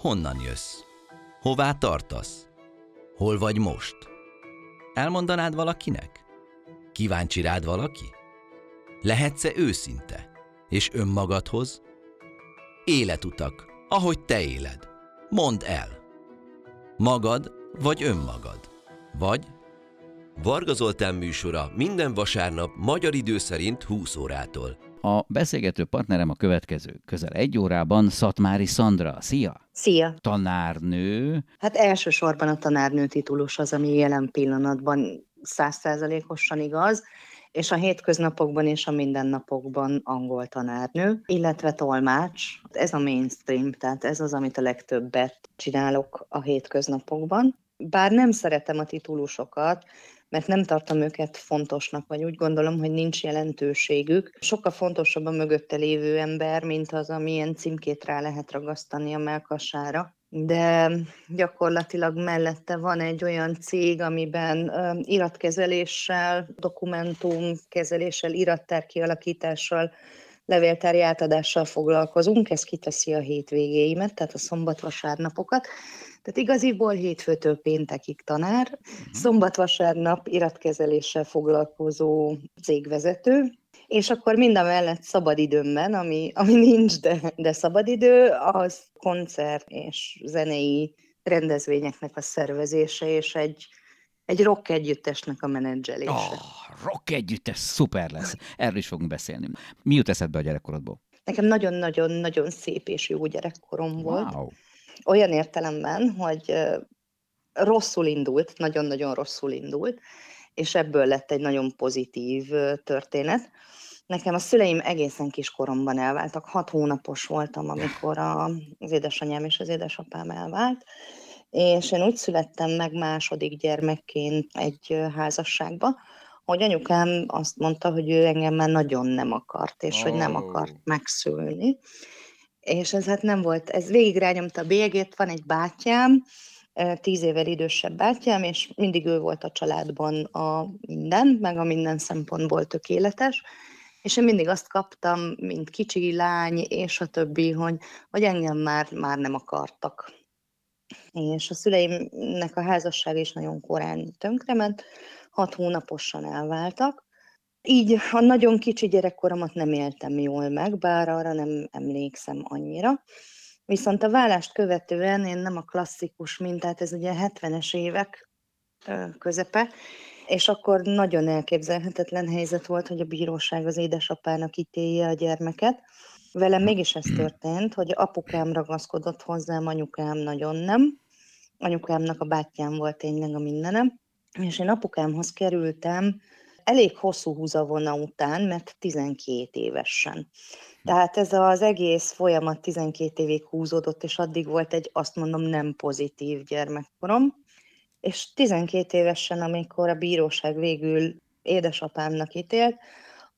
Honnan jössz? Hová tartasz? Hol vagy most? Elmondanád valakinek? Kíváncsi rád valaki? Lehetsz-e őszinte? És önmagadhoz? Életutak, ahogy te éled. Mondd el. Magad vagy önmagad? Vagy Varga Zoltán műsora minden vasárnap magyar idő szerint 20 órától. A beszélgető partnerem a következő közel egy órában Szatmári Szandra. Szia! Szia! Tanárnő. Hát elsősorban a tanárnő titulus az, ami jelen pillanatban százszázalékosan igaz, és a hétköznapokban és a mindennapokban angol tanárnő, illetve tolmács. Ez a mainstream, tehát ez az, amit a legtöbbet csinálok a hétköznapokban. Bár nem szeretem a titulusokat, mert nem tartom őket fontosnak, vagy úgy gondolom, hogy nincs jelentőségük. Sokkal fontosabb a mögötte lévő ember, mint az, amilyen címkét rá lehet ragasztani a melkasára de gyakorlatilag mellette van egy olyan cég, amiben iratkezeléssel, dokumentumkezeléssel, irattár kialakítással, levéltári átadással foglalkozunk, ez kiteszi a hétvégéimet, tehát a szombat-vasárnapokat. Tehát igaziból hétfőtől péntekig tanár, uh-huh. szombat-vasárnap iratkezeléssel foglalkozó cégvezető, és akkor mind a mellett szabadidőmben, ami, ami nincs, de, de szabadidő, az koncert és zenei rendezvényeknek a szervezése, és egy, egy rock együttesnek a menedzselése. Oh, rock együttes, szuper lesz. Erről is fogunk beszélni. Mi jut eszedbe a gyerekkorodból? Nekem nagyon-nagyon-nagyon szép és jó gyerekkorom Wow. volt. Olyan értelemben, hogy rosszul indult, nagyon-nagyon rosszul indult, és ebből lett egy nagyon pozitív történet. Nekem a szüleim egészen kis koromban elváltak. Hat hónapos voltam, amikor a, az édesanyám és az édesapám elvált, és én úgy születtem meg második gyermekként egy házasságba, hogy anyukám azt mondta, hogy ő engem már nagyon nem akart, és oh. hogy nem akart megszülni. És ez hát nem volt, ez végig rányomta a bélyegét, van egy bátyám, tíz évvel idősebb bátyám, és mindig ő volt a családban a minden, meg a minden szempontból tökéletes, és én mindig azt kaptam, mint kicsi lány, és a többi, hogy, hogy engem már, már nem akartak. És a szüleimnek a házasság is nagyon korán tönkrement, hat hónaposan elváltak. Így a nagyon kicsi gyerekkoromat nem éltem jól meg, bár arra nem emlékszem annyira. Viszont a vállást követően én nem a klasszikus mintát, ez ugye 70-es évek közepe, és akkor nagyon elképzelhetetlen helyzet volt, hogy a bíróság az édesapának ítélje a gyermeket. Velem mégis ez történt, hogy apukám ragaszkodott hozzám, anyukám nagyon nem. Anyukámnak a bátyám volt tényleg a mindenem. És én apukámhoz kerültem elég hosszú húzavona után, mert 12 évesen. Tehát ez az egész folyamat 12 évig húzódott, és addig volt egy, azt mondom, nem pozitív gyermekkorom. És 12 évesen, amikor a bíróság végül édesapámnak ítélt,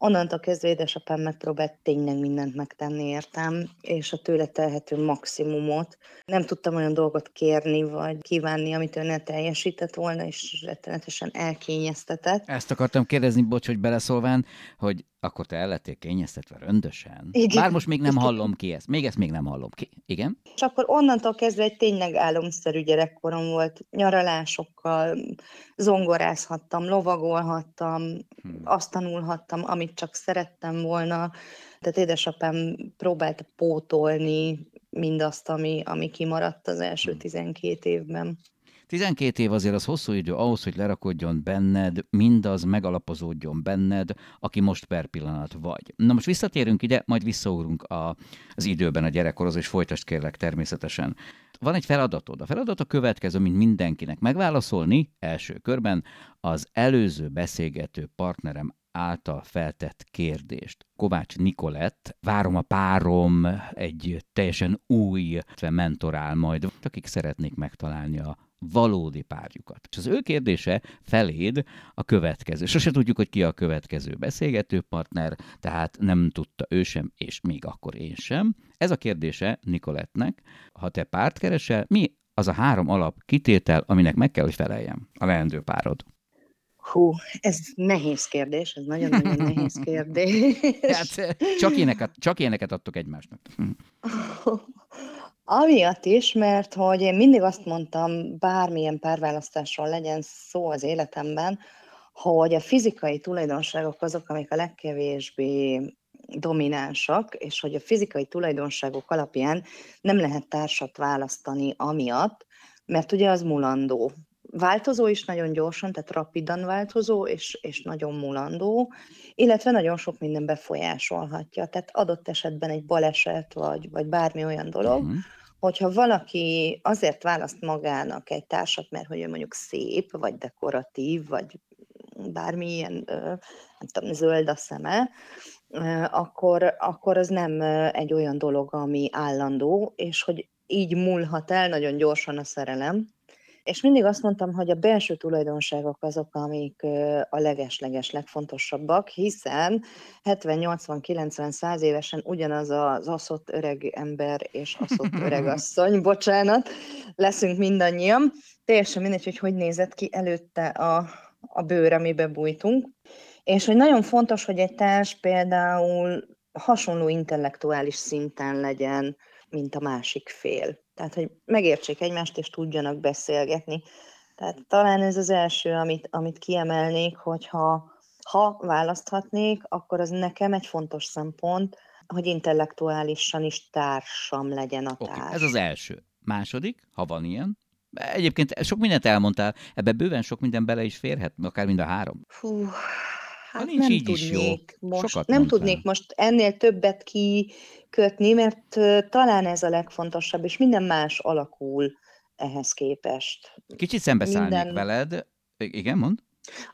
onnantól kezdve édesapám megpróbált tényleg mindent megtenni értem, és a tőle telhető maximumot. Nem tudtam olyan dolgot kérni, vagy kívánni, amit ő ne teljesített volna, és rettenetesen elkényeztetett. Ezt akartam kérdezni, bocs, hogy beleszólván, hogy akkor te el lettél kényeztetve röndösen? Igen. Bár most még nem hallom ki ezt. Még ezt még nem hallom ki. Igen? És akkor onnantól kezdve egy tényleg álomszerű gyerekkorom volt. Nyaralásokkal zongorázhattam, lovagolhattam, Hmm. azt tanulhattam, amit csak szerettem volna. Tehát édesapám próbálta pótolni mindazt, ami, ami kimaradt az első Hmm. 12 évben. 12 év azért az hosszú idő ahhoz, hogy lerakodjon benned, mindaz megalapozódjon benned, aki most per pillanat vagy. Na most visszatérünk ide, majd visszaugrunk a, az időben a gyerekkorhoz, és folytasd kérlek természetesen. Van egy feladatod. A feladat a következő, mint mindenkinek. Megválaszolni első körben az előző beszélgető partnerem által feltett kérdést. Kovács Nikolett, várom a párom, egy teljesen új mentorál majd, akik szeretnék megtalálni a valódi párjukat. És az ő kérdése feléd a következő. Sose tudjuk, hogy ki a következő beszélgető partner, tehát nem tudta ő sem, és még akkor én sem. Ez a kérdése Nikolettnek, ha te párt keresel, mi az a három alap kitétel, aminek meg kell, hogy feleljem a leendő párod? Hú, ez nehéz kérdés, ez nagyon-nagyon nehéz kérdés. Hát csak éneket, csak éneket adtok egymásnak. Amiatt is, mert hogy én mindig azt mondtam, bármilyen párválasztásról legyen szó az életemben, hogy a fizikai tulajdonságok azok, amik a legkevésbé dominánsak, és hogy a fizikai tulajdonságok alapján nem lehet társat választani amiatt, mert ugye az mulandó. Változó is nagyon gyorsan, tehát rapidan változó, és, és nagyon mulandó, illetve nagyon sok minden befolyásolhatja. Tehát adott esetben egy baleset, vagy, vagy bármi olyan dolog, uh-huh. hogyha valaki azért választ magának egy társat, mert hogy ő mondjuk szép, vagy dekoratív, vagy bármilyen, nem tudom, zöld a szeme, akkor, akkor az nem egy olyan dolog, ami állandó, és hogy így múlhat el nagyon gyorsan a szerelem. És mindig azt mondtam, hogy a belső tulajdonságok azok, amik a legesleges legfontosabbak, hiszen 70-80-90-100 évesen ugyanaz az aszott öreg ember és aszott öreg asszony, bocsánat, leszünk mindannyian. Teljesen mindegy, hogy hogy nézett ki előtte a, a bőr, amibe bújtunk. És hogy nagyon fontos, hogy egy társ például hasonló intellektuális szinten legyen, mint a másik fél. Tehát, hogy megértsék egymást, és tudjanak beszélgetni. Tehát talán ez az első, amit, amit kiemelnék, hogyha ha választhatnék, akkor az nekem egy fontos szempont, hogy intellektuálisan is társam legyen a társ. Okay, ez az első. Második, ha van ilyen, Egyébként sok mindent elmondtál, ebbe bőven sok minden bele is férhet, akár mind a három. Fú, hát nincs nem így tudnék is jó. most, Sokat nem mondtál. tudnék most ennél többet kikötni, mert talán ez a legfontosabb, és minden más alakul ehhez képest. Kicsit szembeszállnék minden... veled. Igen, mond?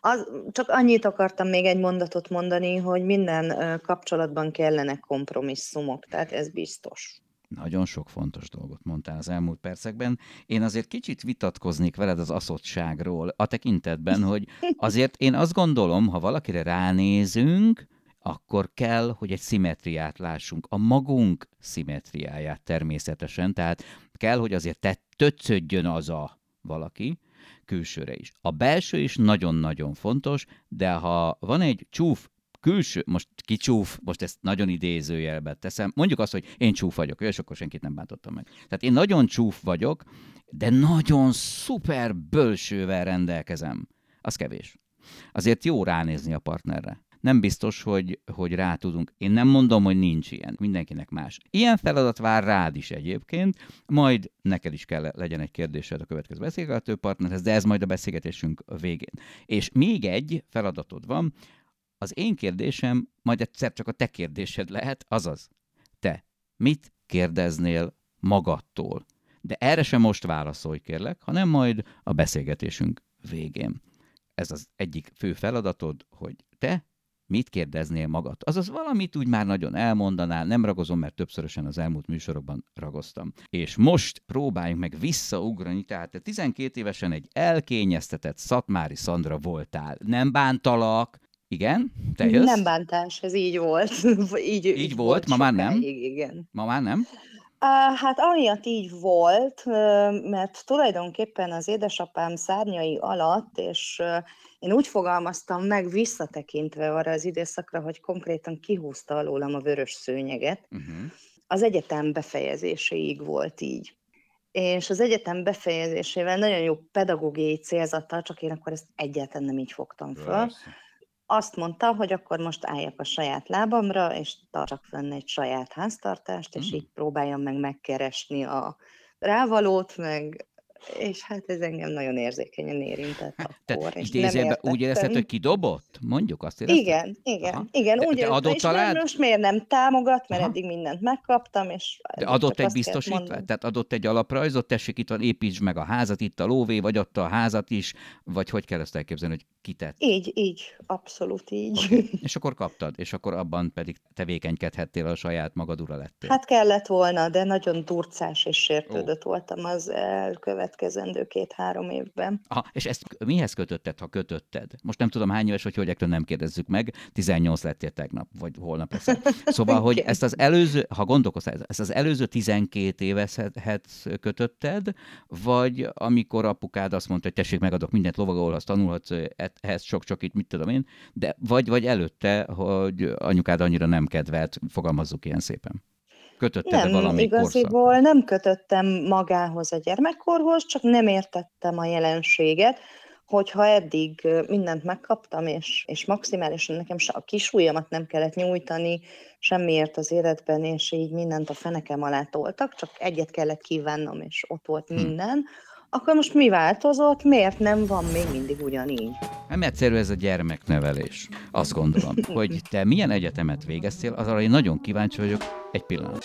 Az, csak annyit akartam még egy mondatot mondani, hogy minden kapcsolatban kellenek kompromisszumok, tehát ez biztos. Nagyon sok fontos dolgot mondtál az elmúlt percekben. Én azért kicsit vitatkoznék veled az aszottságról, a tekintetben, hogy azért én azt gondolom, ha valakire ránézünk, akkor kell, hogy egy szimetriát lássunk. A magunk szimetriáját természetesen, tehát kell, hogy azért te töccödjön az a valaki, külsőre is. A belső is nagyon-nagyon fontos, de ha van egy csúf külső, most kicsúf, most ezt nagyon idézőjelbe teszem, mondjuk azt, hogy én csúf vagyok, és akkor senkit nem bántottam meg. Tehát én nagyon csúf vagyok, de nagyon szuper bölsővel rendelkezem. Az kevés. Azért jó ránézni a partnerre. Nem biztos, hogy, hogy rá tudunk. Én nem mondom, hogy nincs ilyen. Mindenkinek más. Ilyen feladat vár rád is egyébként, majd neked is kell legyen egy kérdésed a következő beszélgető partnerhez, de ez majd a beszélgetésünk végén. És még egy feladatod van, az én kérdésem majd egyszer csak a te kérdésed lehet, azaz, te mit kérdeznél magadtól? De erre sem most válaszolj, kérlek, hanem majd a beszélgetésünk végén. Ez az egyik fő feladatod, hogy te mit kérdeznél magad? Azaz valamit úgy már nagyon elmondanál, nem ragozom, mert többszörösen az elmúlt műsorokban ragoztam. És most próbáljunk meg visszaugrani, tehát te 12 évesen egy elkényeztetett Szatmári Szandra voltál. Nem bántalak, igen, te jössz. Nem bántás, ez így volt. így, így, így volt, volt, ma már nem? igen. Ma már nem? Hát amiatt így volt, mert tulajdonképpen az édesapám szárnyai alatt, és én úgy fogalmaztam meg visszatekintve arra az időszakra, hogy konkrétan kihúzta alólam a vörös szőnyeget, uh-huh. az egyetem befejezéséig volt így. És az egyetem befejezésével nagyon jó pedagógiai célzattal, csak én akkor ezt egyáltalán nem így fogtam föl. Persze azt mondta, hogy akkor most álljak a saját lábamra, és tartsak fenn egy saját háztartást, és mm. így próbáljam meg megkeresni a rávalót, meg és hát ez engem nagyon érzékenyen érintett hát, akkor. És idézőben úgy érezted, hogy kidobott? Mondjuk azt érezted? Igen, igen, Aha. igen. De, úgy de adott és talád? most miért nem támogat, mert Aha. eddig mindent megkaptam, és... De adott egy biztosítványt? Tehát adott egy alaprajzot, tessék, itt van, építs meg a házat, itt a lóvé, vagy adta a házat is, vagy hogy kell ezt elképzelni, hogy kitett? Így, így, abszolút így. Okay. És akkor kaptad, és akkor abban pedig tevékenykedhettél a saját magad ura lettél. Hát kellett volna, de nagyon turcás és sértődött oh. voltam az elkövet elkövetkezendő két-három évben. Aha, és ezt mihez kötötted, ha kötötted? Most nem tudom hány éves, hogy hölgyektől nem kérdezzük meg, 18 lettél tegnap, vagy holnap lesz. Szóval, hogy ezt az előző, ha gondolkoztál, ezt az előző 12 évet kötötted, vagy amikor apukád azt mondta, hogy tessék, megadok mindent, lovagolhatsz, tanulhatsz, ehhez sok-csak itt, mit tudom én, de vagy, vagy előtte, hogy anyukád annyira nem kedvelt, fogalmazzuk ilyen szépen. Kötötte Nem, valami igaziból korszak? nem kötöttem magához a gyermekkorhoz, csak nem értettem a jelenséget, hogyha eddig mindent megkaptam, és, és maximálisan nekem se a kisúlyamat nem kellett nyújtani semmiért az életben, és így mindent a fenekem alá toltak, csak egyet kellett kívánnom, és ott volt Hm. minden, akkor most mi változott, miért nem van még mindig ugyanígy? Nem egyszerű ez a gyermeknevelés. Azt gondolom, hogy te milyen egyetemet végeztél, az arra én nagyon kíváncsi vagyok. Egy pillanat.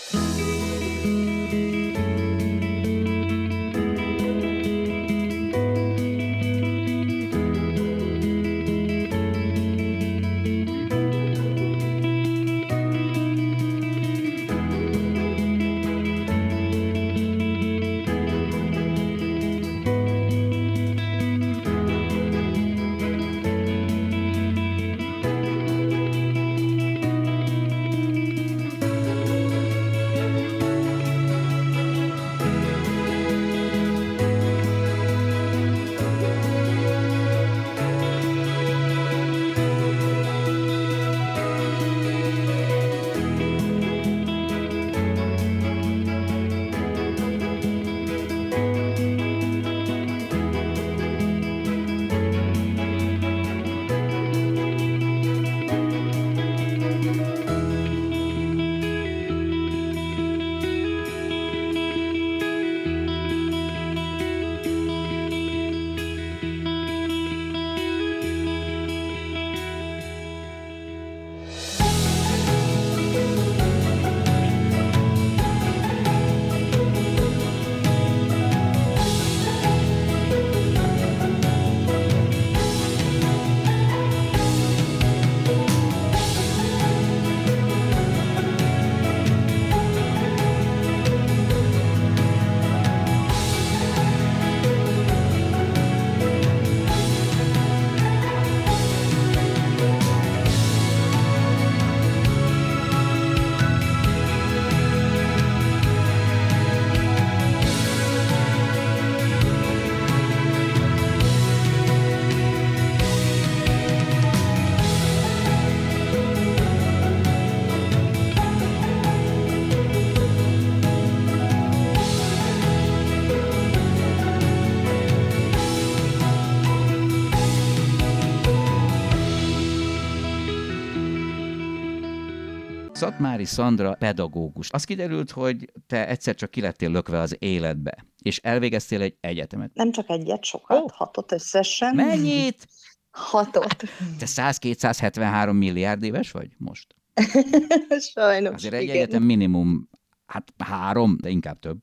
Szatmári Szandra pedagógus. Az kiderült, hogy te egyszer csak kilettél lökve az életbe, és elvégeztél egy egyetemet. Nem csak egyet, sokat, Ó. hatot összesen. Mennyit? Hatot. Te 100-273 milliárd éves vagy most? Sajnos, Azért egy igen. egyetem minimum, hát három, de inkább több.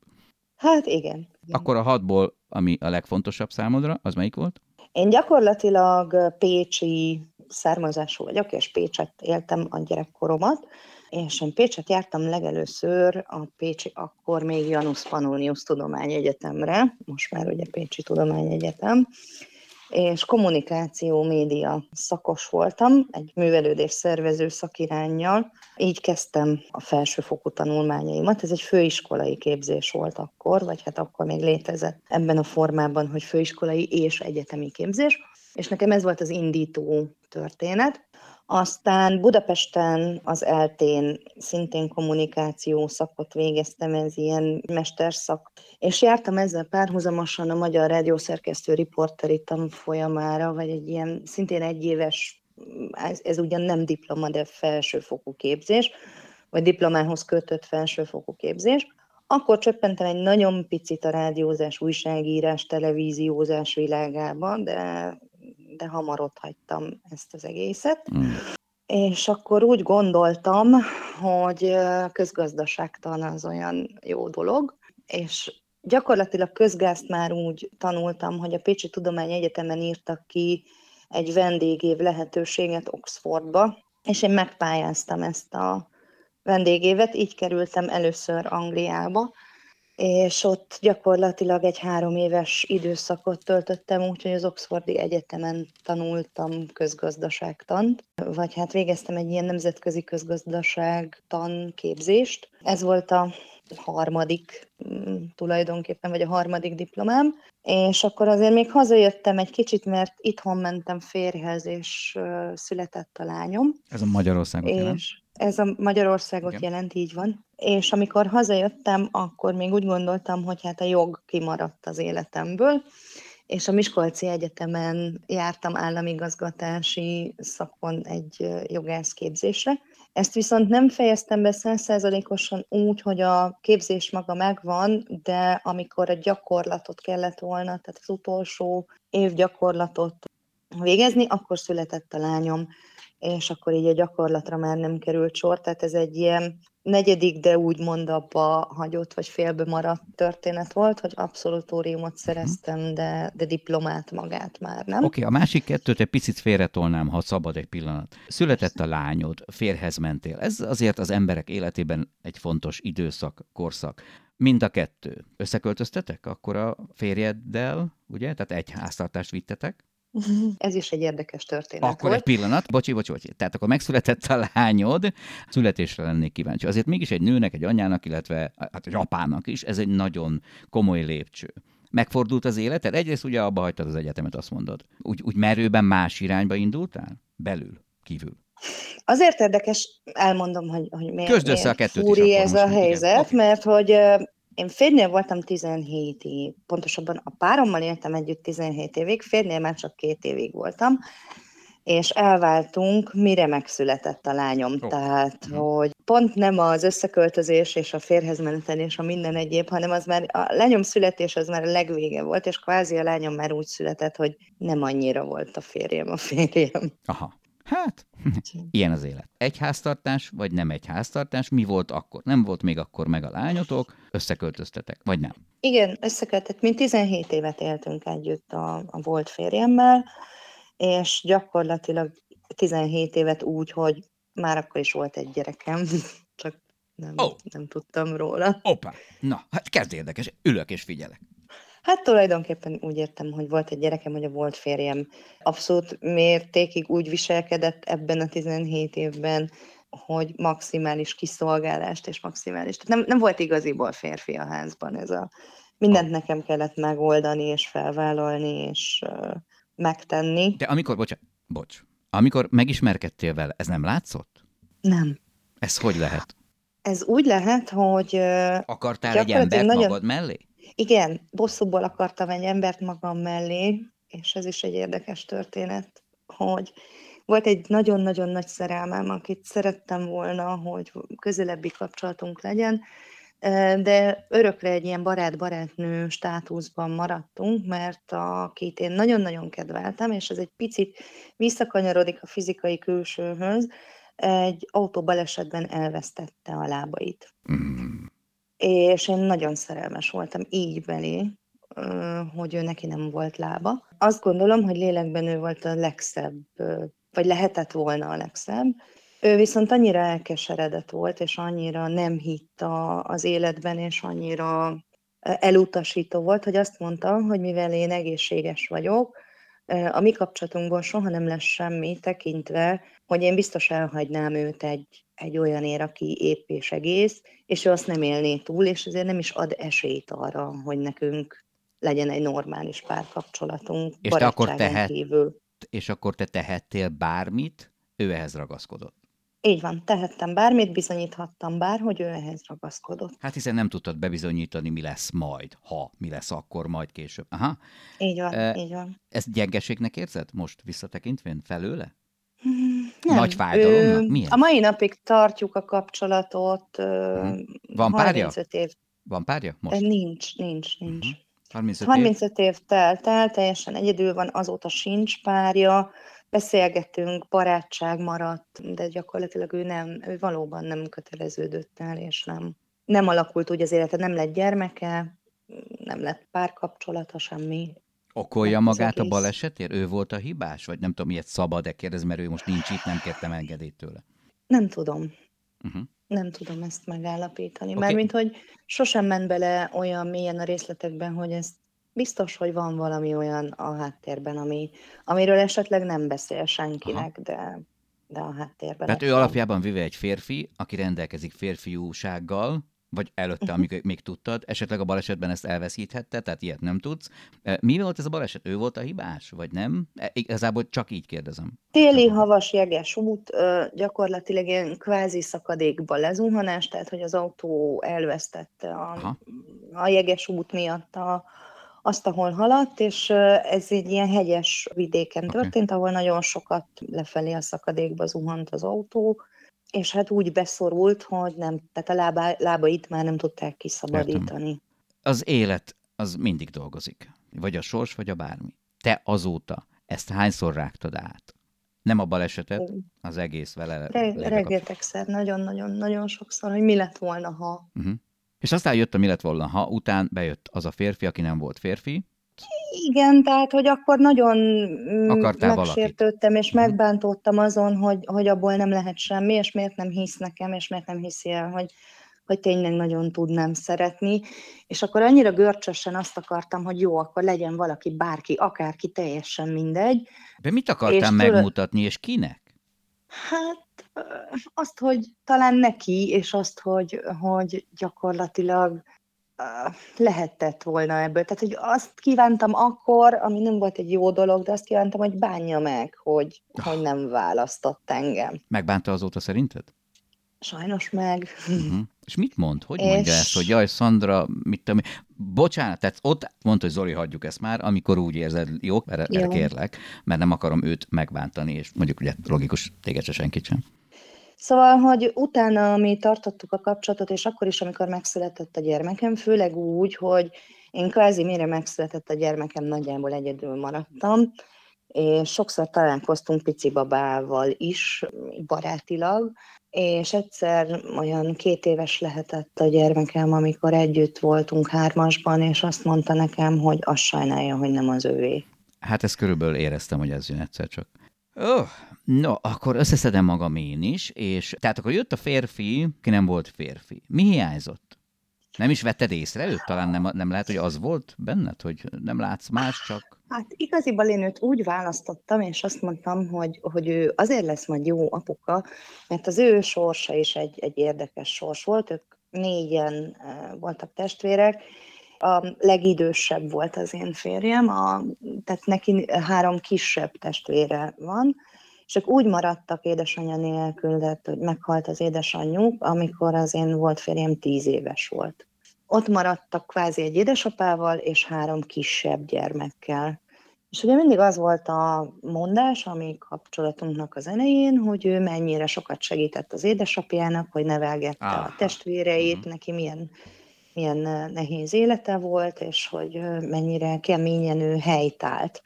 Hát igen. igen. Akkor a hatból, ami a legfontosabb számodra, az melyik volt? Én gyakorlatilag pécsi származású vagyok, és Pécset éltem a gyerekkoromat, én Pécset jártam legelőször a Pécsi, akkor még Janus Pannonius Tudományegyetemre, most már ugye Pécsi Tudományegyetem, és kommunikáció, média szakos voltam, egy művelődés szervező szakirányjal. Így kezdtem a felsőfokú tanulmányaimat. Ez egy főiskolai képzés volt akkor, vagy hát akkor még létezett ebben a formában, hogy főiskolai és egyetemi képzés. És nekem ez volt az indító történet. Aztán Budapesten az eltén szintén kommunikáció szakot végeztem, ez ilyen mesterszak, és jártam ezzel párhuzamosan a Magyar Rádiószerkesztő riporteri tanfolyamára, vagy egy ilyen szintén egyéves, ez, ez ugyan nem diploma, de felsőfokú képzés, vagy diplomához kötött felsőfokú képzés. Akkor csöppentem egy nagyon picit a rádiózás, újságírás, televíziózás világába, de, de hamar ott hagytam ezt az egészet. Mm. És akkor úgy gondoltam, hogy közgazdaságtan az olyan jó dolog, és gyakorlatilag közgázt már úgy tanultam, hogy a Pécsi Tudományegyetemen írtak ki egy vendégév lehetőséget Oxfordba, és én megpályáztam ezt a vendégévet, így kerültem először Angliába, és ott gyakorlatilag egy három éves időszakot töltöttem, úgyhogy az Oxfordi Egyetemen tanultam közgazdaságtant, vagy hát végeztem egy ilyen nemzetközi közgazdaságtan képzést. Ez volt a harmadik tulajdonképpen, vagy a harmadik diplomám, és akkor azért még hazajöttem egy kicsit, mert itthon mentem férjhez, és született a lányom. Ez a Magyarországot jelent. És Ez a Magyarországot Igen. jelent, így van. És amikor hazajöttem, akkor még úgy gondoltam, hogy hát a jog kimaradt az életemből, és a Miskolci Egyetemen jártam államigazgatási szakon egy jogászképzésre. Ezt viszont nem fejeztem be százszázalékosan úgy, hogy a képzés maga megvan, de amikor a gyakorlatot kellett volna, tehát az utolsó év gyakorlatot végezni, akkor született a lányom, és akkor így a gyakorlatra már nem került sor, tehát ez egy ilyen negyedik, de úgymond abba hagyott, vagy félbe maradt történet volt, hogy abszolutóriumot szereztem, de, de diplomát magát már nem. Oké, okay, a másik kettőt egy picit félretolnám, ha szabad egy pillanat. Született a lányod, férhez mentél. Ez azért az emberek életében egy fontos időszak, korszak. Mind a kettő. Összeköltöztetek akkor a férjeddel, ugye? Tehát egy háztartást vittetek? Ez is egy érdekes történet Akkor volt. egy pillanat, bocsi, bocsi, bocsi. Tehát akkor megszületett a lányod, születésre lennék kíváncsi. Azért mégis egy nőnek, egy anyának, illetve hát egy apának is, ez egy nagyon komoly lépcső. Megfordult az életed? Egyrészt ugye abba hagytad az egyetemet, azt mondod. Úgy, úgy merőben más irányba indultál? Belül, kívül. Azért érdekes, elmondom, hogy, hogy miért, Közd össze a miért kettőt is fúri akkor ez a igen. helyzet, Oké. mert hogy én férnél voltam 17 év, pontosabban a párommal éltem együtt 17 évig, férnél már csak két évig voltam, és elváltunk, mire megszületett a lányom. Ó. Tehát, Mhm. hogy pont nem az összeköltözés és a férhez menetel és a minden egyéb, hanem az már a lányom születés az már a legvége volt, és kvázi a lányom már úgy született, hogy nem annyira volt a férjem a férjem. Aha. Hát, ilyen az élet. Egy háztartás, vagy nem egy háztartás? Mi volt akkor? Nem volt még akkor meg a lányotok, összeköltöztetek, vagy nem? Igen, összekötött. Mi 17 évet éltünk együtt a, a volt férjemmel, és gyakorlatilag 17 évet úgy, hogy már akkor is volt egy gyerekem, csak nem, oh. nem tudtam róla. Opa! Na, hát kezd érdekes. Ülök és figyelek. Hát tulajdonképpen úgy értem, hogy volt egy gyerekem, hogy a volt férjem abszolút mértékig úgy viselkedett ebben a 17 évben, hogy maximális kiszolgálást és maximális. Tehát nem, nem volt igaziból férfi a házban ez a... Mindent nekem kellett megoldani és felvállalni és uh, megtenni. De amikor, bocs, bocs, amikor megismerkedtél vele, ez nem látszott? Nem. Ez hogy lehet? Ez úgy lehet, hogy uh, Akartál egy embert nagyon- magad mellé? Igen, bosszúból akartam egy embert magam mellé, és ez is egy érdekes történet, hogy volt egy nagyon-nagyon nagy szerelmem, akit szerettem volna, hogy közelebbi kapcsolatunk legyen, de örökre egy ilyen barát-barátnő státuszban maradtunk, mert akit én nagyon-nagyon kedveltem, és ez egy picit visszakanyarodik a fizikai külsőhöz, egy autóbalesetben elvesztette a lábait. Mm. És én nagyon szerelmes voltam így belé, hogy ő neki nem volt lába. Azt gondolom, hogy lélekben ő volt a legszebb, vagy lehetett volna a legszebb. Ő viszont annyira elkeseredett volt, és annyira nem hitt a, az életben, és annyira elutasító volt, hogy azt mondta, hogy mivel én egészséges vagyok, a mi kapcsolatunkból soha nem lesz semmi, tekintve, hogy én biztos elhagynám őt egy, egy olyanért, aki épp és egész, és ő azt nem élné túl, és ezért nem is ad esélyt arra, hogy nekünk legyen egy normális párkapcsolatunk, És te akkor tehet- kívül. És akkor te tehettél bármit, ő ehhez ragaszkodott. Így van, tehettem bármit, bizonyíthattam bár, hogy ő ehhez ragaszkodott. Hát hiszen nem tudtad bebizonyítani, mi lesz majd, ha, mi lesz akkor, majd később. Aha. Így van, Ö, így van. Ezt gyengeségnek érzed most visszatekintvén felőle? Hmm, Nagy fájdalomnak? Milyen? A mai napig tartjuk a kapcsolatot. ö, Mhm. Van párja? 35 év. Van párja? Most. Nincs, nincs, nincs. Mhm. 35 év? 35 év telt el, teljesen egyedül van, azóta sincs párja, beszélgetünk, barátság maradt, de gyakorlatilag ő nem, ő valóban nem köteleződött el, és nem, nem alakult úgy az élete, nem lett gyermeke, nem lett párkapcsolata, semmi. Okolja az magát a balesetért? Ő volt a hibás? Vagy nem tudom, ilyet szabad-e kérdezni, mert ő most nincs itt, nem kértem engedélyt tőle. Nem tudom. Uh-huh. Nem tudom ezt megállapítani. Okay. Mármint, hogy sosem ment bele olyan mélyen a részletekben, hogy ez biztos, hogy van valami olyan a háttérben, ami, amiről esetleg nem beszél senkinek, de, de a háttérben. Tehát ő van. alapjában véve egy férfi, aki rendelkezik férfiúsággal, vagy előtte, amikor még tudtad, esetleg a balesetben ezt elveszíthette, tehát ilyet nem tudsz. Mi volt ez a baleset? Ő volt a hibás, vagy nem? Igazából csak így kérdezem. Téli, havas, jeges út, gyakorlatilag ilyen kvázi szakadékba lezuhanás, tehát hogy az autó elvesztette a, a jeges út miatt a, azt, ahol haladt, és ez egy ilyen hegyes vidéken okay. történt, ahol nagyon sokat lefelé a szakadékba zuhant az autó, és hát úgy beszorult, hogy nem, tehát a lába, lábait már nem tudták kiszabadítani. Értem. Az élet az mindig dolgozik. Vagy a sors, vagy a bármi. Te azóta ezt hányszor rágtad át? Nem a balesetet, az egész vele. Re- rengetegszer, nagyon-nagyon-nagyon sokszor, hogy mi lett volna, ha. Uh-huh. És aztán jött a mi lett volna, ha után bejött az a férfi, aki nem volt férfi. Igen, tehát, hogy akkor nagyon mm, Akartál megsértődtem, valakit. és uh-huh. megbántottam azon, hogy, hogy abból nem lehet semmi, és miért nem hisz nekem, és miért nem hiszi el, hogy, hogy tényleg nagyon tudnám szeretni. És akkor annyira görcsösen azt akartam, hogy jó, akkor legyen valaki, bárki, akárki, teljesen mindegy. De mit akartál és megmutatni, és kinek? Hát azt, hogy talán neki, és azt, hogy, hogy gyakorlatilag lehetett volna ebből. Tehát, hogy azt kívántam akkor, ami nem volt egy jó dolog, de azt kívántam, hogy bánja meg, hogy, hogy nem választott engem. Megbánta azóta szerinted? Sajnos meg. Uh-huh. És mit mond? Hogy és... mondja ezt, hogy jaj, Szandra, mit tudom Bocsánat, tehát ott mondta, hogy Zoli, hagyjuk ezt már, amikor úgy érzed, jó, erre, jó. erre kérlek, mert nem akarom őt megbántani, és mondjuk ugye logikus, téged se senkit sem. Szóval, hogy utána mi tartottuk a kapcsolatot, és akkor is, amikor megszületett a gyermekem, főleg úgy, hogy én kvázi mire megszületett a gyermekem, nagyjából egyedül maradtam, és sokszor találkoztunk pici babával is, barátilag, és egyszer olyan két éves lehetett a gyermekem, amikor együtt voltunk hármasban, és azt mondta nekem, hogy azt sajnálja, hogy nem az ővé. Hát ezt körülbelül éreztem, hogy ez jön egyszer csak. Oh, no, akkor összeszedem magam én is, és tehát akkor jött a férfi, ki nem volt férfi. Mi hiányzott? Nem is vetted észre őt? Talán nem, nem lehet, hogy az volt benned, hogy nem látsz más, csak... Hát igaziból én őt úgy választottam, és azt mondtam, hogy, hogy ő azért lesz majd jó apuka, mert az ő sorsa is egy, egy érdekes sors volt. Ők négyen eh, voltak testvérek, a legidősebb volt az én férjem, a, tehát neki három kisebb testvére van, és ők úgy maradtak édesanyja nélkül, tehát, hogy meghalt az édesanyjuk, amikor az én volt férjem tíz éves volt. Ott maradtak kvázi egy édesapával és három kisebb gyermekkel. És ugye mindig az volt a mondás, ami kapcsolatunknak az elején, hogy ő mennyire sokat segített az édesapjának, hogy nevelgette Aha. a testvéreit, uh-huh. neki milyen milyen nehéz élete volt, és hogy mennyire keményen ő helytált.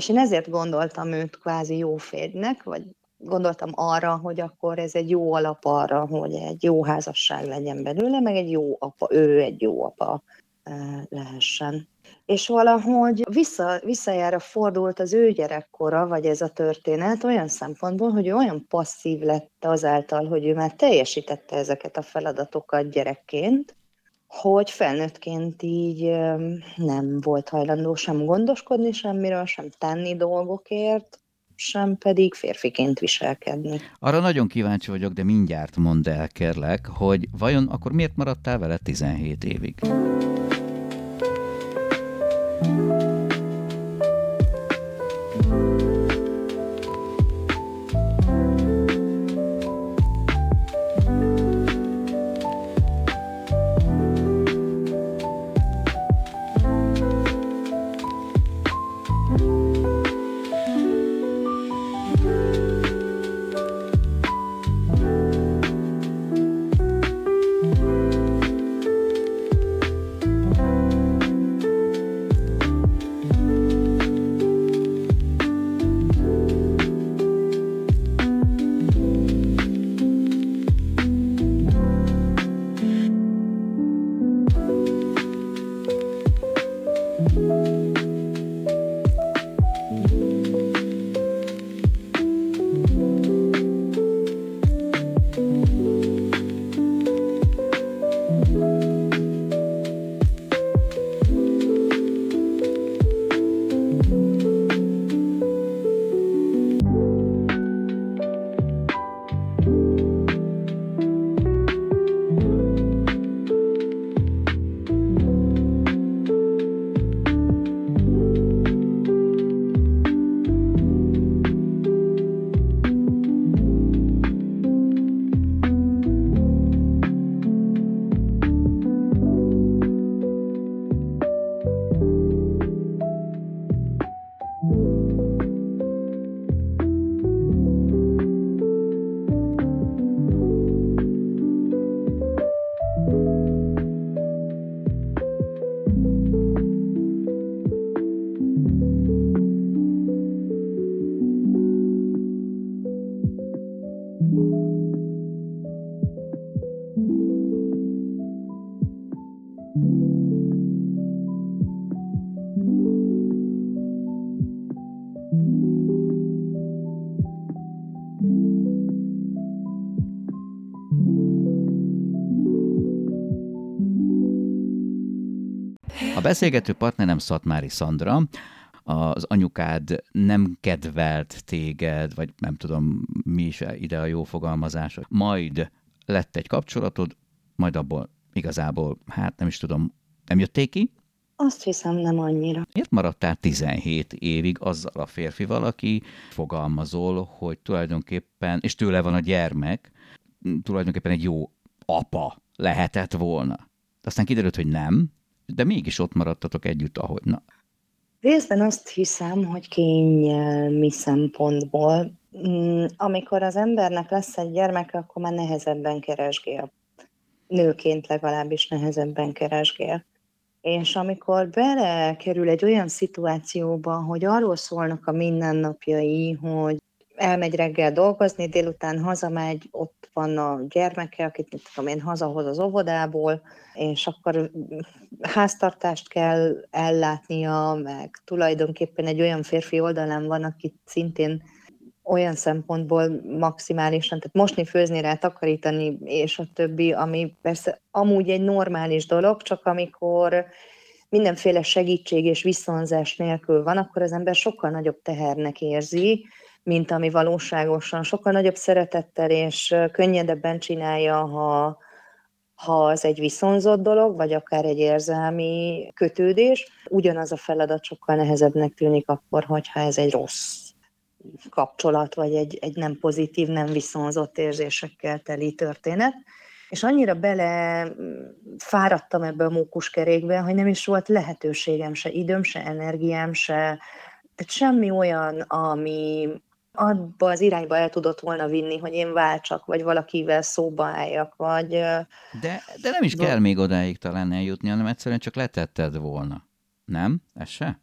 És én ezért gondoltam őt kvázi jó férjnek, vagy gondoltam arra, hogy akkor ez egy jó alap arra, hogy egy jó házasság legyen belőle, meg egy jó apa, ő egy jó apa lehessen. És valahogy vissza, visszajára fordult az ő gyerekkora, vagy ez a történet olyan szempontból, hogy ő olyan passzív lett azáltal, hogy ő már teljesítette ezeket a feladatokat gyerekként, hogy felnőttként így nem volt hajlandó sem gondoskodni semmiről, sem tenni dolgokért, sem pedig férfiként viselkedni. Arra nagyon kíváncsi vagyok, de mindjárt mondd el, kérlek, hogy vajon akkor miért maradtál vele 17 évig? A beszélgető partnerem Szatmári Szandra, az anyukád nem kedvelt téged, vagy nem tudom, mi is ide a jó fogalmazás, majd lett egy kapcsolatod, majd abból igazából, hát nem is tudom, nem jötték ki? Azt hiszem, nem annyira. Miért maradtál 17 évig azzal a férfival, aki fogalmazol, hogy tulajdonképpen, és tőle van a gyermek, tulajdonképpen egy jó apa lehetett volna. Aztán kiderült, hogy nem, de mégis ott maradtatok együtt, ahogy na. Részben azt hiszem, hogy kényelmi szempontból, mm, amikor az embernek lesz egy gyermeke, akkor már nehezebben keresgél. Nőként legalábbis nehezebben keresgél. És amikor belekerül egy olyan szituációba, hogy arról szólnak a mindennapjai, hogy elmegy reggel dolgozni, délután hazamegy, ott van a gyermeke, akit mit tudom én hazahoz az óvodából, és akkor háztartást kell ellátnia, meg tulajdonképpen egy olyan férfi oldalán van, akit szintén olyan szempontból maximálisan, tehát mosni, főzni rá, takarítani, és a többi, ami persze amúgy egy normális dolog, csak amikor mindenféle segítség és visszonzás nélkül van, akkor az ember sokkal nagyobb tehernek érzi, mint ami valóságosan. Sokkal nagyobb szeretettel és könnyedebben csinálja, ha, ha az egy viszonzott dolog, vagy akár egy érzelmi kötődés. Ugyanaz a feladat sokkal nehezebbnek tűnik akkor, hogyha ez egy rossz kapcsolat, vagy egy, egy nem pozitív, nem viszonzott érzésekkel teli történet. És annyira bele fáradtam ebbe a mókuskerékbe, hogy nem is volt lehetőségem, se időm, se energiám, se, tehát semmi olyan, ami, abba az irányba el tudott volna vinni, hogy én váltsak, vagy valakivel szóba álljak, vagy... De, de nem is kell még odáig talán eljutni, hanem egyszerűen csak letetted volna. Nem? Ez se?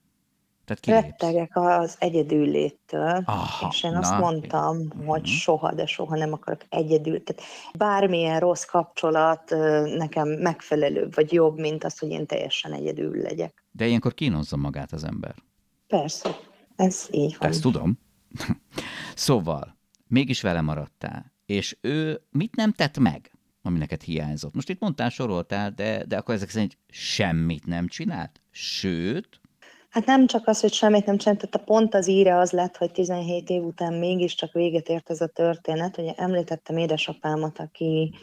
Tehát Rettegek az egyedülléttől, Aha, és én na, azt mondtam, én. hogy uh-huh. soha, de soha nem akarok egyedül. Tehát bármilyen rossz kapcsolat nekem megfelelőbb, vagy jobb, mint az, hogy én teljesen egyedül legyek. De ilyenkor kínozza magát az ember. Persze, ez így van. Ezt tudom. szóval, mégis vele maradtál, és ő mit nem tett meg, ami neked hiányzott? Most itt mondtál, soroltál, de, de akkor ezek szerint semmit nem csinált? Sőt, Hát nem csak az, hogy semmit nem csinált, tehát a pont az íre az lett, hogy 17 év után mégiscsak véget ért ez a történet. Ugye említettem édesapámat, aki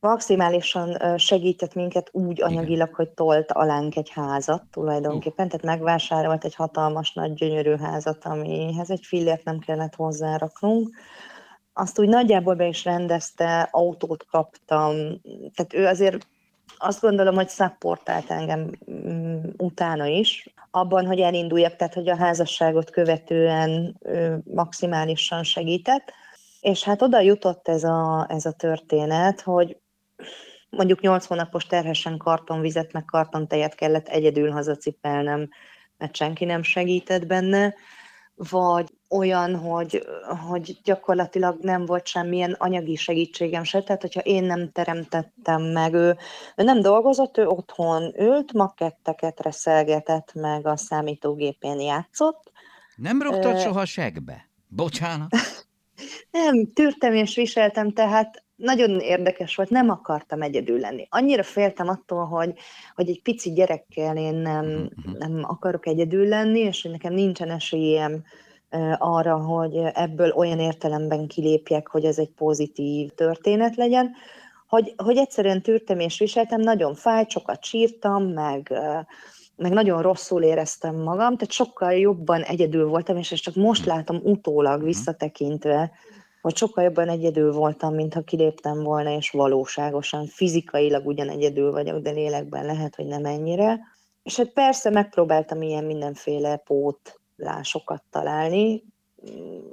maximálisan segített minket úgy anyagilag, hogy tolt alánk egy házat tulajdonképpen, tehát megvásárolt egy hatalmas, nagy, gyönyörű házat, amihez egy fillért nem kellett hozzáraknunk. Azt úgy nagyjából be is rendezte, autót kaptam, tehát ő azért azt gondolom, hogy szapportált engem mm, utána is, abban, hogy elinduljak, tehát hogy a házasságot követően maximálisan segített. És hát oda jutott ez a, ez a történet, hogy mondjuk 8 hónapos terhesen kartonvizet, meg kartontejet kellett egyedül hazacipelnem, mert senki nem segített benne, vagy olyan, hogy, hogy gyakorlatilag nem volt semmilyen anyagi segítségem se, tehát hogyha én nem teremtettem meg, ő, ő nem dolgozott, ő otthon ült, maketteket reszelgetett, meg a számítógépén játszott. Nem rúgtad uh, soha segbe? Bocsánat. nem, tűrtem és viseltem, tehát nagyon érdekes volt, nem akartam egyedül lenni. Annyira féltem attól, hogy, hogy egy pici gyerekkel én nem, mhm, mhm. nem akarok egyedül lenni, és hogy nekem nincsen esélyem arra, hogy ebből olyan értelemben kilépjek, hogy ez egy pozitív történet legyen, hogy, hogy egyszerűen tűrtem és viseltem, nagyon fájt, sokat sírtam, meg, meg nagyon rosszul éreztem magam, tehát sokkal jobban egyedül voltam, és ezt csak most látom utólag mhm. visszatekintve, hogy sokkal jobban egyedül voltam, mintha kiléptem volna, és valóságosan, fizikailag ugyan egyedül vagyok, de lélekben lehet, hogy nem ennyire. És hát persze megpróbáltam ilyen mindenféle pótlásokat találni.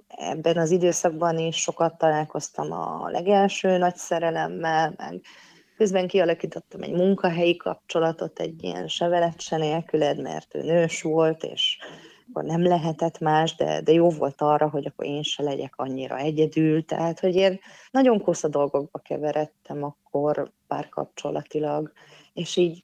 Ebben az időszakban is sokat találkoztam a legelső nagy szerelemmel, meg közben kialakítottam egy munkahelyi kapcsolatot, egy ilyen sevelet se nélküled, mert ő nős volt, és akkor nem lehetett más, de, de jó volt arra, hogy akkor én se legyek annyira egyedül, tehát hogy én nagyon kosza dolgokba keveredtem akkor párkapcsolatilag, és így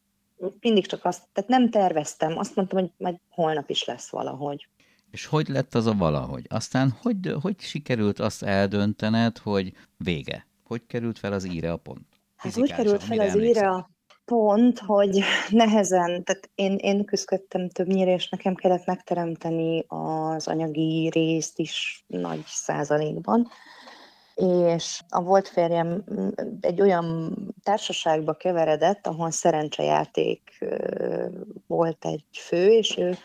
mindig csak azt, tehát nem terveztem, azt mondtam, hogy majd holnap is lesz valahogy. És hogy lett az a valahogy? Aztán hogy, hogy sikerült azt eldöntened, hogy vége? Hogy került fel az íre a pont? Hát úgy került fel az íre a pont, hogy nehezen, tehát én, én küzdöttem többnyire, és nekem kellett megteremteni az anyagi részt is nagy százalékban. És a volt férjem egy olyan társaságba keveredett, ahol szerencsejáték volt egy fő, és ő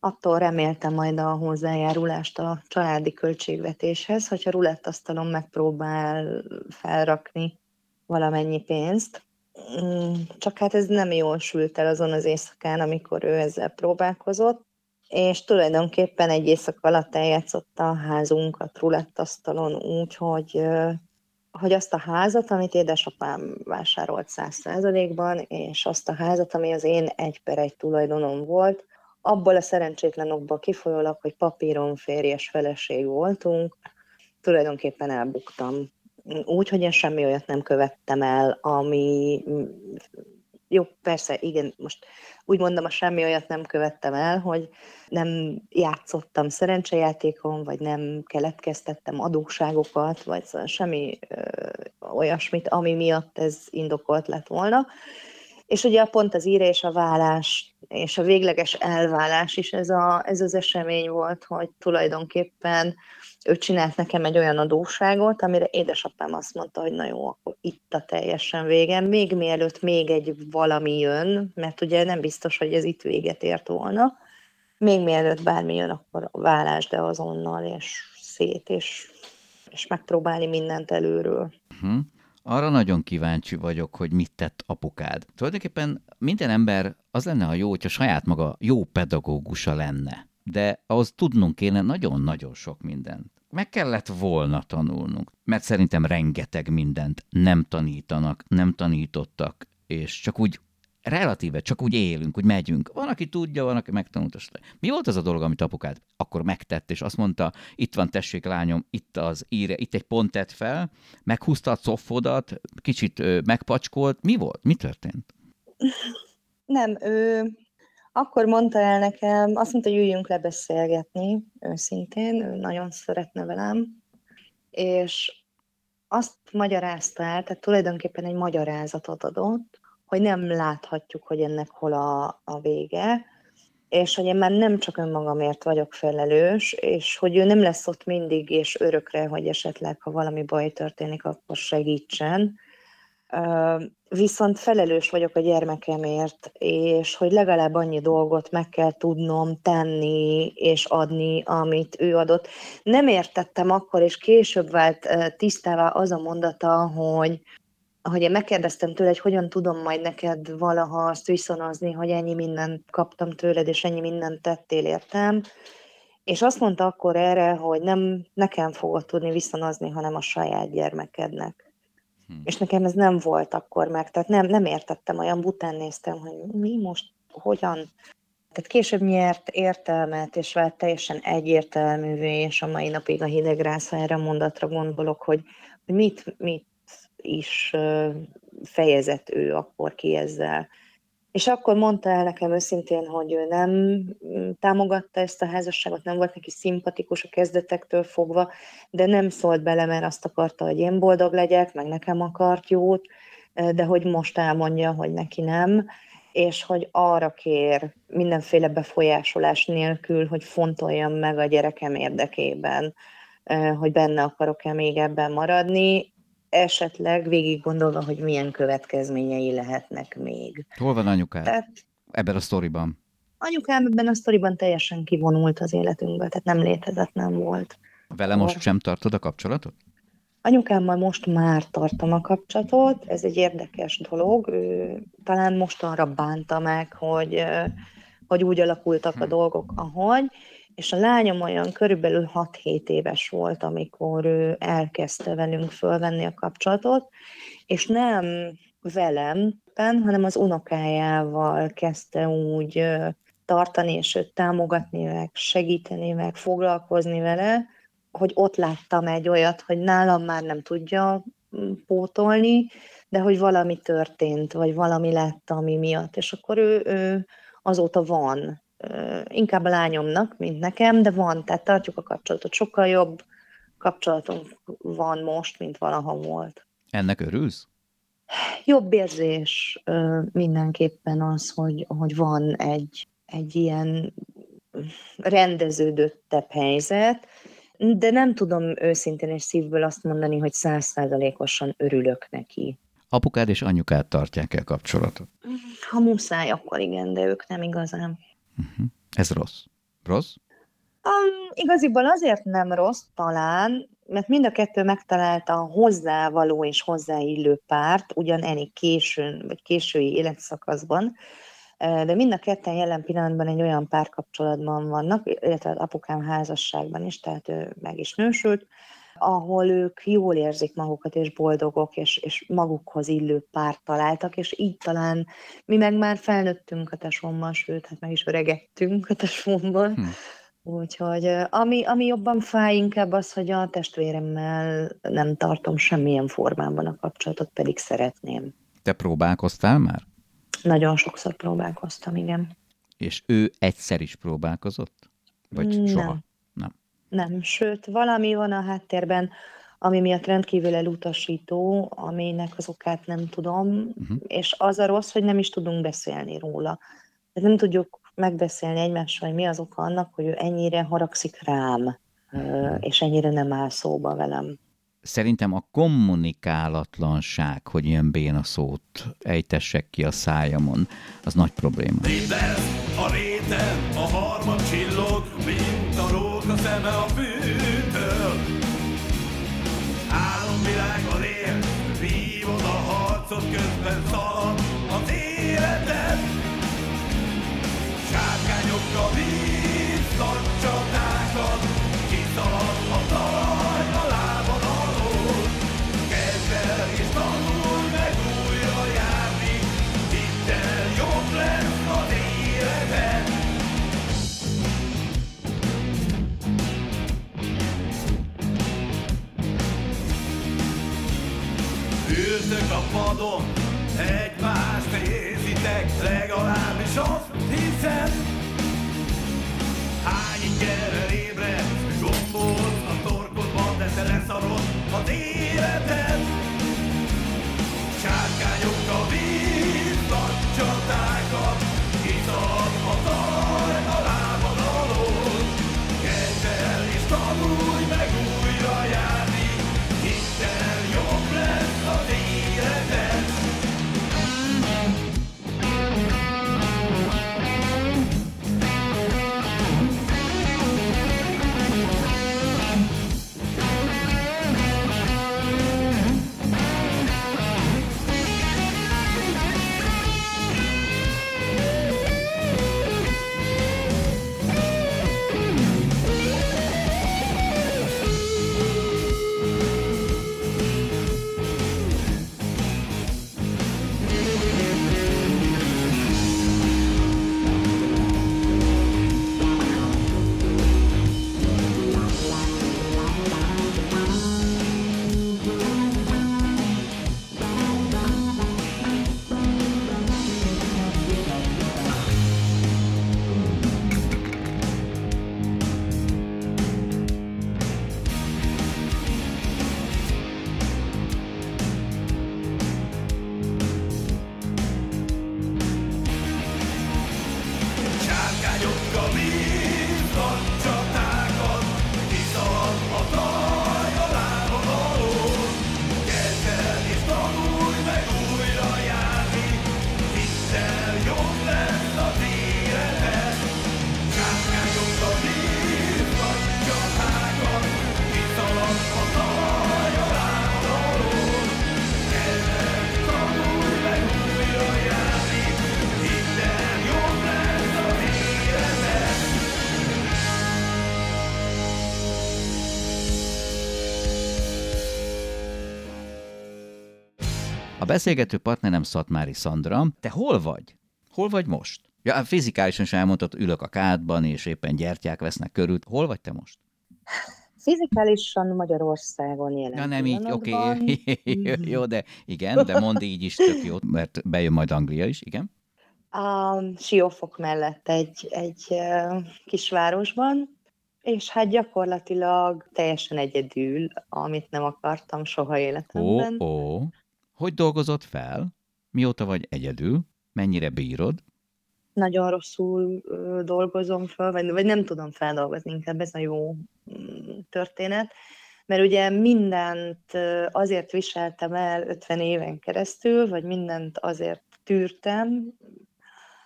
attól reméltem majd a hozzájárulást a családi költségvetéshez, hogyha rulettasztalon megpróbál felrakni valamennyi pénzt. Mm, csak hát ez nem jól sült el azon az éjszakán, amikor ő ezzel próbálkozott, és tulajdonképpen egy éjszak alatt eljátszotta a házunkat rulettasztalon úgy, hogy, hogy azt a házat, amit édesapám vásárolt száz százalékban, és azt a házat, ami az én egy per egy tulajdonom volt, abból a szerencsétlen okból kifolyólag, hogy papíron férjes feleség voltunk, tulajdonképpen elbuktam. Úgy, hogy én semmi olyat nem követtem el, ami jó, persze, igen, most úgy mondom, a semmi olyat nem követtem el, hogy nem játszottam szerencsejátékon, vagy nem keletkeztettem adósságokat, vagy szóval semmi ö, olyasmit, ami miatt ez indokolt lett volna. És ugye pont az íre és a vállás, és a végleges elvállás is ez, a, ez az esemény volt, hogy tulajdonképpen ő csinált nekem egy olyan adósságot, amire édesapám azt mondta, hogy na jó, akkor itt a teljesen végem, még mielőtt még egy valami jön, mert ugye nem biztos, hogy ez itt véget ért volna, még mielőtt bármi jön, akkor vállás, de azonnal, és szét, és, és megpróbálni mindent előről. Uh-huh. Arra nagyon kíváncsi vagyok, hogy mit tett apukád. Tulajdonképpen minden ember az lenne, ha jó, hogyha saját maga jó pedagógusa lenne de ahhoz tudnunk kéne nagyon-nagyon sok mindent. Meg kellett volna tanulnunk, mert szerintem rengeteg mindent nem tanítanak, nem tanítottak, és csak úgy relatíve csak úgy élünk, úgy megyünk. Van, aki tudja, van, aki megtanulta. Mi volt az a dolog, amit apukád akkor megtett, és azt mondta, itt van, tessék lányom, itt az íre, itt egy pont tett fel, meghúzta a coffodat, kicsit megpacskolt. Mi volt? Mi történt? Nem, ő akkor mondta el nekem, azt mondta, hogy üljünk le beszélgetni, őszintén, ő nagyon szeretne velem, és azt magyarázta el, tehát tulajdonképpen egy magyarázatot adott, hogy nem láthatjuk, hogy ennek hol a, a vége, és hogy én már nem csak önmagamért vagyok felelős, és hogy ő nem lesz ott mindig és örökre, hogy esetleg, ha valami baj történik, akkor segítsen, viszont felelős vagyok a gyermekemért, és hogy legalább annyi dolgot meg kell tudnom tenni és adni, amit ő adott. Nem értettem akkor, és később vált tisztává az a mondata, hogy, hogy én megkérdeztem tőle, hogy hogyan tudom majd neked valaha azt viszonozni, hogy ennyi mindent kaptam tőled, és ennyi mindent tettél értem. És azt mondta akkor erre, hogy nem nekem fogod tudni viszonozni, hanem a saját gyermekednek. Hm. És nekem ez nem volt akkor meg, tehát nem, nem értettem, olyan bután néztem, hogy mi most, hogyan. Tehát később nyert értelmet, és vált teljesen egyértelművé, és a mai napig a hidegrász, erre a mondatra gondolok, hogy, hogy mit, mit is fejezett ő akkor ki ezzel. És akkor mondta el nekem őszintén, hogy ő nem mm, támogatta ezt a házasságot, nem volt neki szimpatikus a kezdetektől fogva, de nem szólt bele, mert azt akarta, hogy én boldog legyek, meg nekem akart jót, de hogy most elmondja, hogy neki nem, és hogy arra kér mindenféle befolyásolás nélkül, hogy fontoljam meg a gyerekem érdekében, hogy benne akarok-e még ebben maradni, esetleg végig gondolva, hogy milyen következményei lehetnek még. Hol van anyukád? Tehát, ebben a sztoriban? Anyukám ebben a sztoriban teljesen kivonult az életünkből, tehát nem létezett, nem volt. Vele most sem tartod a kapcsolatot? Anyukámmal most már tartom a kapcsolatot, ez egy érdekes dolog. Ő talán mostanra bánta meg, hogy, hogy úgy alakultak a hm. dolgok, ahogy, és a lányom olyan körülbelül 6-7 éves volt, amikor ő elkezdte velünk fölvenni a kapcsolatot, és nem velem, hanem az unokájával kezdte úgy tartani, és őt támogatni, meg segíteni, meg foglalkozni vele, hogy ott láttam egy olyat, hogy nálam már nem tudja mm, pótolni, de hogy valami történt, vagy valami lett, ami miatt, és akkor ő, ő azóta van inkább a lányomnak, mint nekem, de van, tehát tartjuk a kapcsolatot. Sokkal jobb kapcsolatunk van most, mint valaha volt. Ennek örülsz? Jobb érzés mindenképpen az, hogy, hogy van egy, egy ilyen rendeződöttebb helyzet, de nem tudom őszintén és szívből azt mondani, hogy százszázalékosan örülök neki. Apukád és anyukád tartják el kapcsolatot? Ha muszáj, akkor igen, de ők nem igazán. Uh-huh. Ez rossz. Rossz? Um, igaziból azért nem rossz talán, mert mind a kettő megtalálta a hozzávaló és hozzáillő párt, ugyan elég későn, vagy késői életszakaszban, de mind a ketten jelen pillanatban egy olyan párkapcsolatban vannak, illetve az apukám házasságban is, tehát ő meg is nősült, ahol ők jól érzik magukat, és boldogok, és, és magukhoz illő párt találtak, és így talán mi meg már felnőttünk a tesómmal, sőt, hát meg is öregettünk a tesómban, hm. Úgyhogy ami, ami jobban fáj inkább az, hogy a testvéremmel nem tartom semmilyen formában a kapcsolatot, pedig szeretném. Te próbálkoztál már? Nagyon sokszor próbálkoztam, igen. És ő egyszer is próbálkozott? Vagy nem. soha? Nem. Sőt, valami van a háttérben, ami miatt rendkívül elutasító, aminek az okát nem tudom, uh-huh. és az a rossz, hogy nem is tudunk beszélni róla. Nem tudjuk megbeszélni egymással, hogy mi az oka annak, hogy ő ennyire haragszik rám, és ennyire nem áll szóba velem. Szerintem a kommunikálatlanság, hogy ilyen béna szót ejtessek ki a szájamon, az nagy probléma. a réten, a harmad csillog, mint a szeme a fűtől. Álomvilág a lél, vívod a harcot, közben szalad az életed. Sárkányokkal víznak padon, egymást nézitek, legalábbis azt hiszem. Hány ingerrel ébred, gombolsz a torkodban, de te leszarod az életed. Beszélgető partnerem Szatmári Szandra. Te hol vagy? Hol vagy most? Ja, hát fizikálisan is elmondtad, ülök a kádban, és éppen gyertyák vesznek körül. Hol vagy te most? Fizikálisan Magyarországon jelen. Ja, nem így, oké, okay. jó, de igen, de mondd így is tök jó, mert bejön majd Anglia is, igen. A Siófok mellett egy, egy kisvárosban, és hát gyakorlatilag teljesen egyedül, amit nem akartam soha életemben. Ó, ó. Hogy dolgozott fel? Mióta vagy egyedül? Mennyire bírod? Nagyon rosszul dolgozom fel, vagy, vagy nem tudom feldolgozni, inkább ez a jó mm, történet. Mert ugye mindent azért viseltem el 50 éven keresztül, vagy mindent azért tűrtem,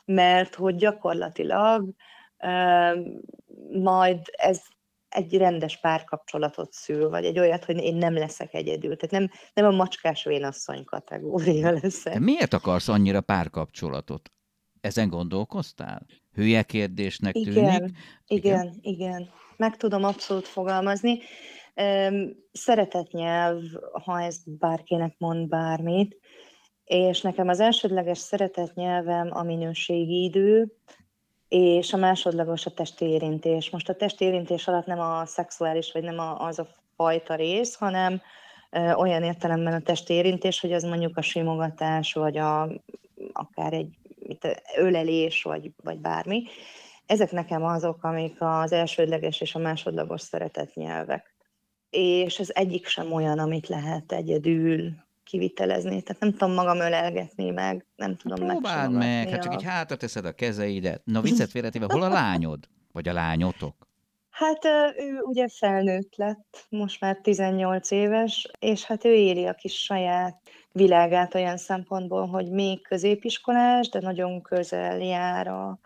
mert hogy gyakorlatilag majd ez egy rendes párkapcsolatot szül, vagy egy olyat, hogy én nem leszek egyedül. Tehát nem, nem a macskás vénasszony kategória leszek. De miért akarsz annyira párkapcsolatot? Ezen gondolkoztál? Hülye kérdésnek tűnik? Igen, igen, igen. Meg tudom abszolút fogalmazni. Szeretetnyelv, ha ez bárkinek mond bármit, és nekem az elsődleges szeretetnyelvem a minőségi idő, és a másodlagos a testi érintés. Most a testi érintés alatt nem a szexuális, vagy nem a, az a fajta rész, hanem ö, olyan értelemben a testi érintés, hogy az mondjuk a simogatás, vagy a, akár egy mit, ölelés, vagy, vagy bármi. Ezek nekem azok, amik az elsődleges és a másodlagos szeretetnyelvek. És ez egyik sem olyan, amit lehet egyedül kivitelezni. Tehát nem tudom magam ölelgetni meg, nem tudom Próbáld meg, hát csak így hátra teszed a kezeidet. Na viccet félretéve, hol a lányod? Vagy a lányotok? Hát ő ugye felnőtt lett, most már 18 éves, és hát ő éli a kis saját világát olyan szempontból, hogy még középiskolás, de nagyon közel jár a,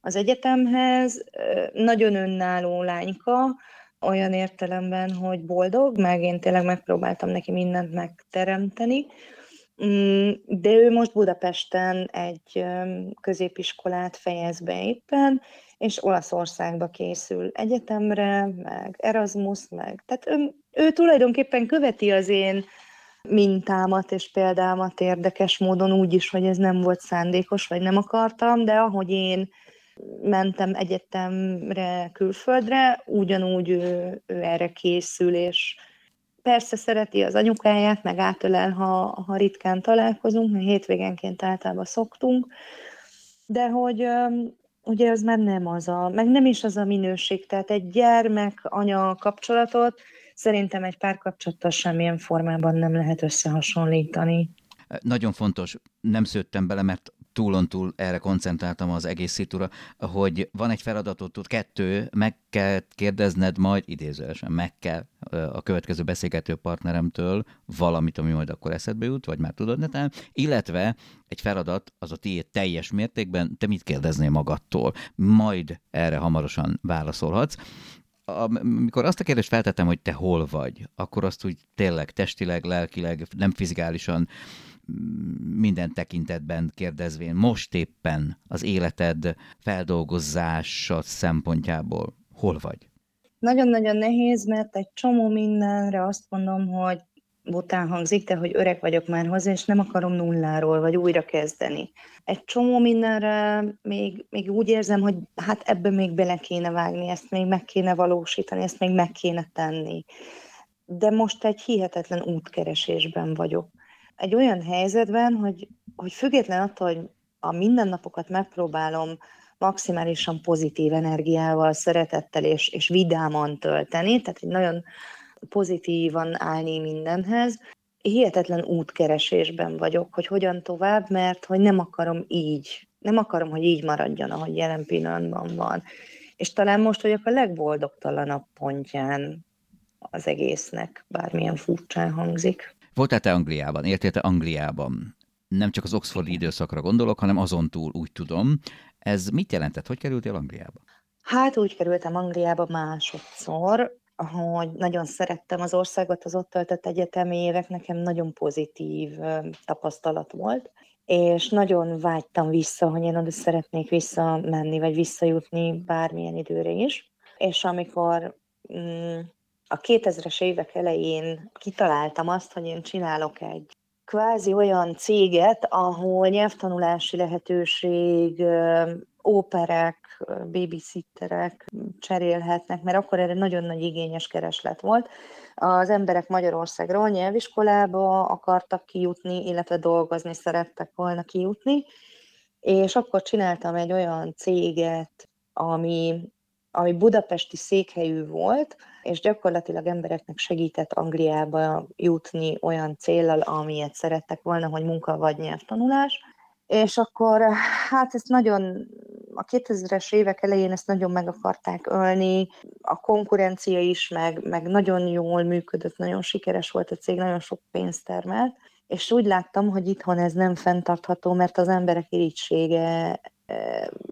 az egyetemhez, nagyon önálló lányka, olyan értelemben, hogy boldog, meg én tényleg megpróbáltam neki mindent megteremteni, mm, de ő most Budapesten egy középiskolát fejez be éppen, és Olaszországba készül egyetemre, meg Erasmus, meg... Tehát ő, ő tulajdonképpen követi az én mintámat és példámat érdekes módon úgy is, hogy ez nem volt szándékos, vagy nem akartam, de ahogy én mentem egyetemre, külföldre, ugyanúgy ő, ő erre készül, és persze szereti az anyukáját, meg átölel, ha, ha ritkán találkozunk, mert hétvégenként általában szoktunk, de hogy ugye az már nem az a, meg nem is az a minőség, tehát egy gyermek-anya kapcsolatot szerintem egy párkapcsolattal semmilyen formában nem lehet összehasonlítani. Nagyon fontos, nem szőttem bele, mert túlontúl erre koncentráltam az egész szitúra, hogy van egy feladatot, kettő, meg kell kérdezned majd, idézőesen, meg kell a következő beszélgető partneremtől valamit, ami majd akkor eszedbe jut, vagy már tudod netán, illetve egy feladat, az a tiéd teljes mértékben, te mit kérdeznél magadtól, majd erre hamarosan válaszolhatsz. Amikor azt a kérdést feltettem, hogy te hol vagy, akkor azt úgy tényleg testileg, lelkileg, nem fizikálisan minden tekintetben kérdezvén, most éppen az életed feldolgozása szempontjából hol vagy? Nagyon-nagyon nehéz, mert egy csomó mindenre azt mondom, hogy bután hangzik, de hogy öreg vagyok már hozzá, és nem akarom nulláról, vagy újra kezdeni. Egy csomó mindenre még, még úgy érzem, hogy hát ebbe még bele kéne vágni, ezt még meg kéne valósítani, ezt még meg kéne tenni. De most egy hihetetlen útkeresésben vagyok egy olyan helyzetben, hogy, hogy független attól, hogy a mindennapokat megpróbálom maximálisan pozitív energiával, szeretettel és, és vidáman tölteni, tehát egy nagyon pozitívan állni mindenhez. Hihetetlen útkeresésben vagyok, hogy hogyan tovább, mert hogy nem akarom így, nem akarom, hogy így maradjon, ahogy jelen pillanatban van. És talán most vagyok a legboldogtalanabb pontján az egésznek, bármilyen furcsán hangzik. Voltál te Angliában, értél te Angliában? Nem csak az Oxfordi időszakra gondolok, hanem azon túl úgy tudom. Ez mit jelentett? Hogy kerültél Angliába? Hát úgy kerültem Angliába másodszor, hogy nagyon szerettem az országot, az ott töltött egyetemi évek nekem nagyon pozitív tapasztalat volt, és nagyon vágytam vissza, hogy én oda szeretnék visszamenni, vagy visszajutni bármilyen időre is. És amikor mm, a 2000-es évek elején kitaláltam azt, hogy én csinálok egy kvázi olyan céget, ahol nyelvtanulási lehetőség, óperek, babysitterek cserélhetnek, mert akkor erre nagyon nagy igényes kereslet volt. Az emberek Magyarországról nyelviskolába akartak kijutni, illetve dolgozni szerettek volna kijutni, és akkor csináltam egy olyan céget, ami ami budapesti székhelyű volt, és gyakorlatilag embereknek segített Angliába jutni olyan célral, amilyet szerettek volna, hogy munka vagy nyelvtanulás. És akkor hát ezt nagyon, a 2000-es évek elején ezt nagyon meg akarták ölni, a konkurencia is, meg, meg nagyon jól működött, nagyon sikeres volt a cég, nagyon sok pénzt termelt, és úgy láttam, hogy itthon ez nem fenntartható, mert az emberek irítsége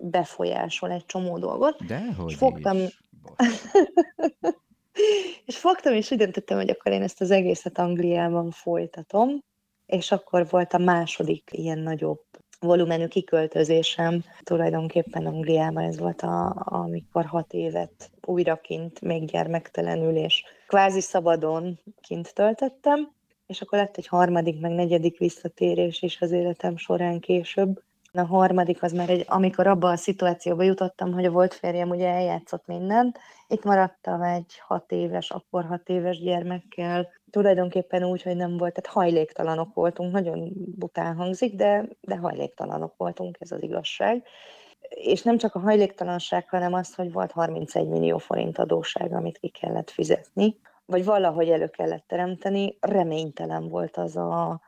befolyásol egy csomó dolgot. Dehogy és fogtam, is. és fogtam, és úgy döntöttem, hogy akkor én ezt az egészet Angliában folytatom, és akkor volt a második ilyen nagyobb volumenű kiköltözésem. Tulajdonképpen Angliában ez volt, a, amikor hat évet újra kint, még gyermektelenül, és kvázi szabadon kint töltöttem, és akkor lett egy harmadik, meg negyedik visszatérés is az életem során később. A harmadik az már egy, amikor abba a szituációba jutottam, hogy a volt férjem ugye eljátszott mindent. Itt maradtam egy hat éves, akkor hat éves gyermekkel, tulajdonképpen úgy, hogy nem volt, tehát hajléktalanok voltunk, nagyon bután hangzik, de, de hajléktalanok voltunk, ez az igazság. És nem csak a hajléktalanság, hanem az, hogy volt 31 millió forint adóság, amit ki kellett fizetni, vagy valahogy elő kellett teremteni. Reménytelen volt az a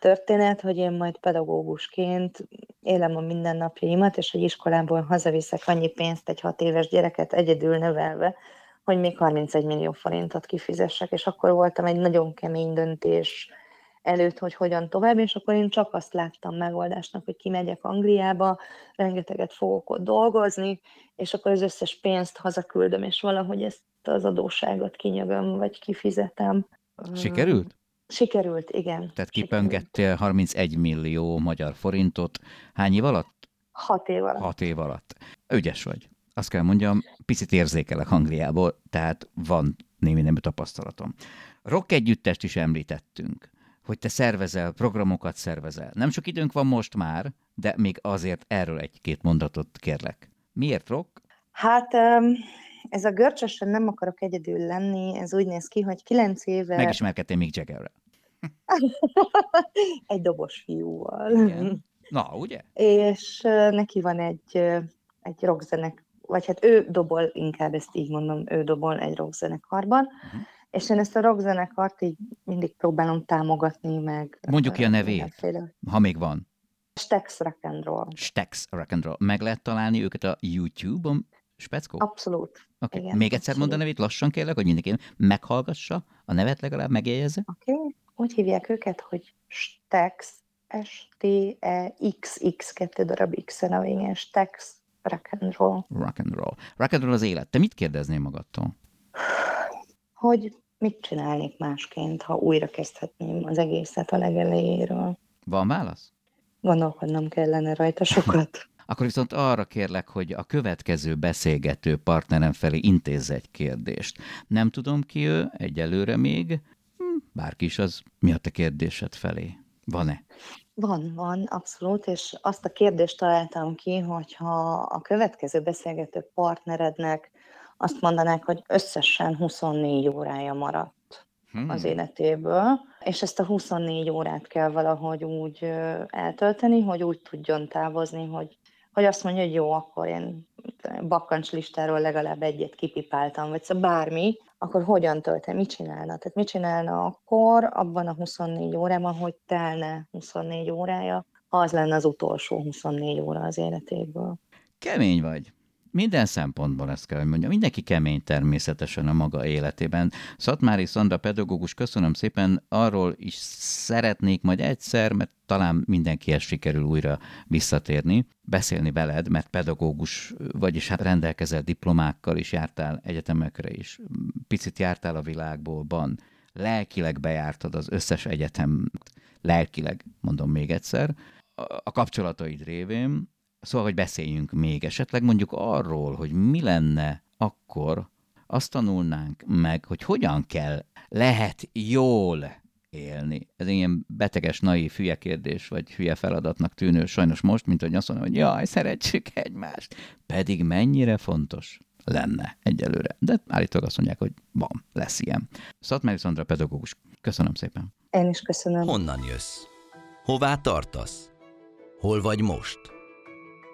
történet, hogy én majd pedagógusként élem a mindennapjaimat, és egy iskolából hazaviszek annyi pénzt egy hat éves gyereket egyedül nevelve, hogy még 31 millió forintot kifizessek, és akkor voltam egy nagyon kemény döntés előtt, hogy hogyan tovább, és akkor én csak azt láttam megoldásnak, hogy kimegyek Angliába, rengeteget fogok ott dolgozni, és akkor az összes pénzt hazaküldöm, és valahogy ezt az adóságot kinyögöm, vagy kifizetem. Sikerült? Sikerült, igen. Tehát kipöngettél 31 millió magyar forintot. Hány év alatt? Hat év alatt. Hat év alatt. Ügyes vagy. Azt kell mondjam, picit érzékelek Angliából, tehát van némi nemű tapasztalatom. Rock együttest is említettünk, hogy te szervezel, programokat szervezel. Nem sok időnk van most már, de még azért erről egy-két mondatot kérlek. Miért rock? Hát ez a görcsösen nem akarok egyedül lenni, ez úgy néz ki, hogy kilenc éve... Megismerkedtél Mick Jaggerrel. egy dobos fiúval. Igen. Na, ugye? És neki van egy, egy rockzenek, vagy hát ő dobol, inkább ezt így mondom, ő dobol egy rockzenekarban, uh-huh. és én ezt a rockzenekart így mindig próbálom támogatni, meg... Mondjuk ki a nevét, mindenféle. ha még van. Stex Rock and Roll. Stex Rock and Roll. Meg lehet találni őket a YouTube-on, Speckó? Abszolút. Okay. Igen, Még egyszer mondd a nevét, lassan kérlek, hogy mindenki meghallgassa, a nevet legalább megjegyezze. Oké, okay. úgy hívják őket, hogy Stex, S-T-E-X-X, kettő darab X a végén, Stex Rock and Roll. Rock and Roll. Rock and Roll az élet. Te mit kérdeznél magadtól? Hogy mit csinálnék másként, ha újra kezdhetném az egészet a legelejéről. Van válasz? Gondolkodnom kellene rajta sokat. Akkor viszont arra kérlek, hogy a következő beszélgető partnerem felé intézz egy kérdést. Nem tudom ki ő, egyelőre még, hm, bárki is az, mi a te kérdésed felé? Van-e? Van, van, abszolút, és azt a kérdést találtam ki, hogyha a következő beszélgető partnerednek azt mondanák, hogy összesen 24 órája maradt hmm. az életéből, és ezt a 24 órát kell valahogy úgy eltölteni, hogy úgy tudjon távozni, hogy hogy azt mondja, hogy jó, akkor én bakkancs listáról legalább egyet kipipáltam, vagy szóval bármi, akkor hogyan tölte, mit csinálna? Tehát mit csinálna akkor abban a 24 órában, hogy telne 24 órája, ha az lenne az utolsó 24 óra az életéből. Kemény vagy. Minden szempontból ezt kell, hogy mondjam. Mindenki kemény természetesen a maga életében. Szatmári Szandra pedagógus, köszönöm szépen. Arról is szeretnék majd egyszer, mert talán mindenkihez sikerül újra visszatérni, beszélni veled, mert pedagógus, vagyis hát rendelkezel diplomákkal is, jártál egyetemekre is, picit jártál a világból, lelkileg bejártad az összes egyetem, lelkileg, mondom még egyszer, a kapcsolataid révén, Szóval, hogy beszéljünk még esetleg mondjuk arról, hogy mi lenne akkor, azt tanulnánk meg, hogy hogyan kell, lehet jól élni. Ez ilyen beteges, naív, hülye kérdés, vagy hülye feladatnak tűnő sajnos most, mint hogy azt mondom, hogy jaj, szeretjük egymást. Pedig mennyire fontos lenne egyelőre. De állítólag azt mondják, hogy van, lesz ilyen. Szatmári Szandra pedagógus. Köszönöm szépen. Én is köszönöm. Honnan jössz? Hová tartasz? Hol vagy most?